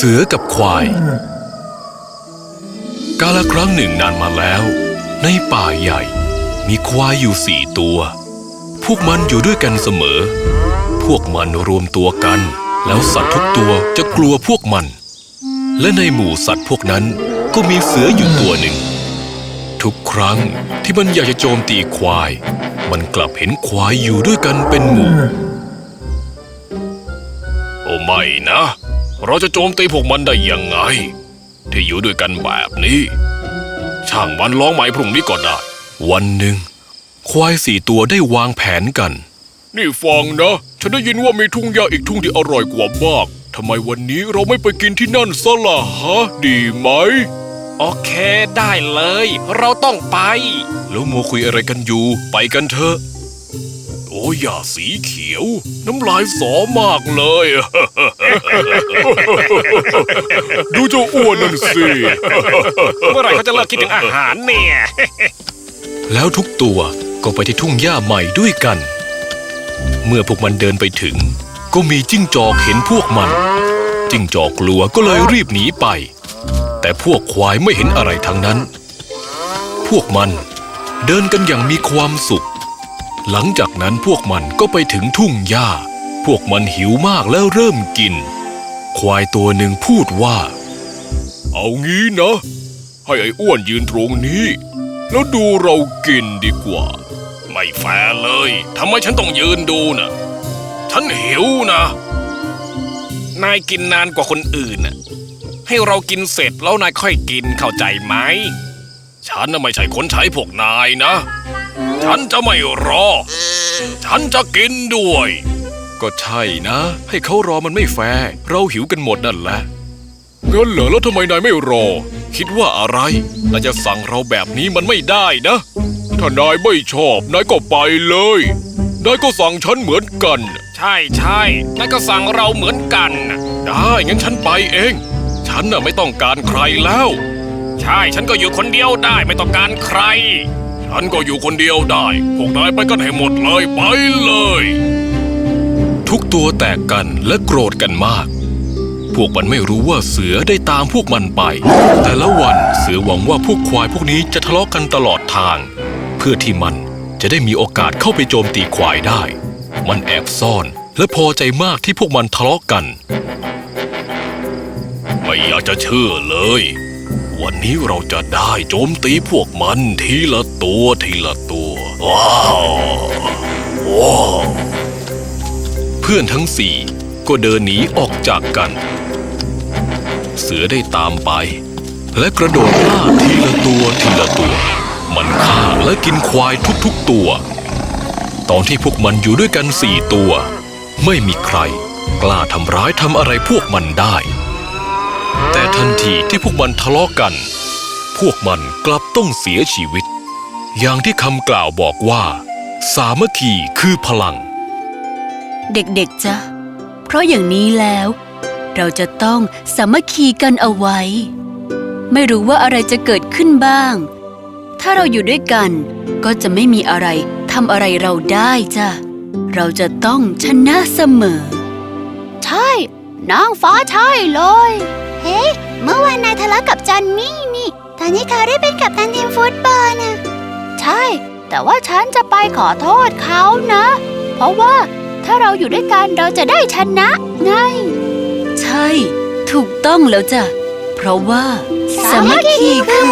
เสือกับควาย กาลครั้งหนึ่งนานมาแล้ว ในป่าใหญ่ มีควายอยู่สี่ตัว พวกมันอยู่ด้วยกันเสมอ พวกมันรวมตัวกัน แล้วสัตว์ทุกตัวจะกลัวพวกมัน และในหมู่สัตว์พวกนั้นก็มีเสืออยู่ตัวหนึ่ง ทุกครั้งที่มันอยากจะโจมตีควาย มันกลับเห็นควายอยู่ด้วยกันเป็นหมู่ โอ้ไม่นะ เราจะโจมตีพวกมันได้ยังไง ที่อยู่ด้วยกันแบบนี้ ช่างมันร้องใหม่พรุ่งนี้ก็ได้ วันหนึ่ง ควายสี่ตัวได้วางแผนกัน นี่ฟังนะ ฉันได้ยินว่ามีทุ่งหญ้าอีกทุ่งที่อร่อยกว่ามากทำไมวันนี้เราไม่ไปกินที่นั่นซะล่ะฮะ ดีไหม โอเคได้เลย เราต้องไป แล้วมัวคุยอะไรกันอยู่ ไปกันเถอะ โอ้ยหญ้าสีเขียว น้ำลายสอมากเลย ดูเจ้าอ้วนนั่นสิ เมื่อไหร่เขาจะเลิกคิดถึงอาหารเนี่ย แล้วทุกตัวก็ไปที่ทุ่งหญ้าใหม่ด้วยกัน เมื่อพวกมันเดินไปถึง ก็มีจิ้งจอกเห็นพวกมัน จิ้งจอกกลัวก็เลยรีบหนีไป แต่พวกควายไม่เห็นอะไรทั้งนั้น พวกมันเดินกันอย่างมีความสุข หลังจากนั้นพวกมันก็ไปถึงทุ่งหญ้า พวกมันหิวมากแล้วเริ่มกิน ควายตัวหนึ่งพูดว่า เอางี้นะ ให้ไอ้อ้วนยืนตรงนี้ แล้วดูเรากินดีกว่า ไม่แฟร์เลยทำไมฉันต้องยืนดูนะฉันหิวนะ นายกินนานกว่าคนอื่นน่ะให้เรากินเสร็จแล้วนายค่อยกินเข้าใจไหม ฉันน่ะไม่ใช่คนใช้พวกนายนะ ฉันจะไม่รอ ฉันจะกินด้วย ก็ใช่นะ ให้เขารอมันไม่แฟร์เราหิวกันหมดนั่นแหละงั้นเหรอแล้วทำไมนายไม่รอ คิดว่าอะไรนายจะสั่งเราแบบนี้มันไม่ได้นะ ถ้านายไม่ชอบนายก็ไปเลยนายก็สั่งฉันเหมือนกัน ใช่ใช่นายก็สั่งเราเหมือนกันน่ะได้งั้นฉันไปเอง ฉันน่ะไม่ต้องการใครแล้ว ใช่ฉันก็อยู่คนเดียวได้ไม่ต้องการใคร ฉันก็อยู่คนเดียวได้ พวกนายไปกันให้หมดเลยไปเลย ทุกตัวแตกกันและโกรธกันมาก พวกมันไม่รู้ว่าเสือได้ตามพวกมันไป แต่ละวันเสือหวังว่าพวกควายพวกนี้จะทะเลาะกันตลอดทาง เพื่อที่มันจะได้มีโอกาสเข้าไปโจมตีควายได้ มันแอบซ่อนและพอใจมากที่พวกมันทะเลาะกัน ไม่อยากจะเชื่อเลย วันนี้เราจะได้โจมตีพวกมันทีละตัวทีละตัว ว้าวว้าวเพื่อนทั้งสี่ก็เดินหนีออกจากกัน เสือได้ตามไป และกระโดดล่าทีละตัวทีละตัว มันฆ่าและกินควายทุกๆตัว ตอนที่พวกมันอยู่ด้วยกันสี่ตัว ไม่มีใคร กล้าทำร้ายทำอะไรพวกมันได้ แต่ทันทีที่พวกมันทะเลาะกัน พวกมันกลับต้องเสียชีวิต อย่างที่คำกล่าวบอกว่า สามัคคีคือพลัง เด็กๆจ้ะเพราะอย่างนี้แล้ว เราจะต้องสามัคคีกันเอาไว้ ไม่รู้ว่าอะไรจะเกิดขึ้นบ้าง ถ้าเราอยู่ด้วยกันก็จะไม่มีอะไรทำอะไรเราได้จ้ะเราจะต้องชนะเสมอ ใช่ นางฟ้าใช่เลย เฮ้ยเมื่อวานนายทะเลาะกับจอนนี่นี่ ตอนนี้เขาได้เป็นกัปตันทีมฟุตบอลนะใช่ แต่ว่าฉันจะไปขอโทษเขานะ เพราะว่าถ้าเราอยู่ด้วยกันเราจะได้ชนะไง ใช่ ถูกต้องแล้วจ้ะ เพราะว่า สามัคคีคือ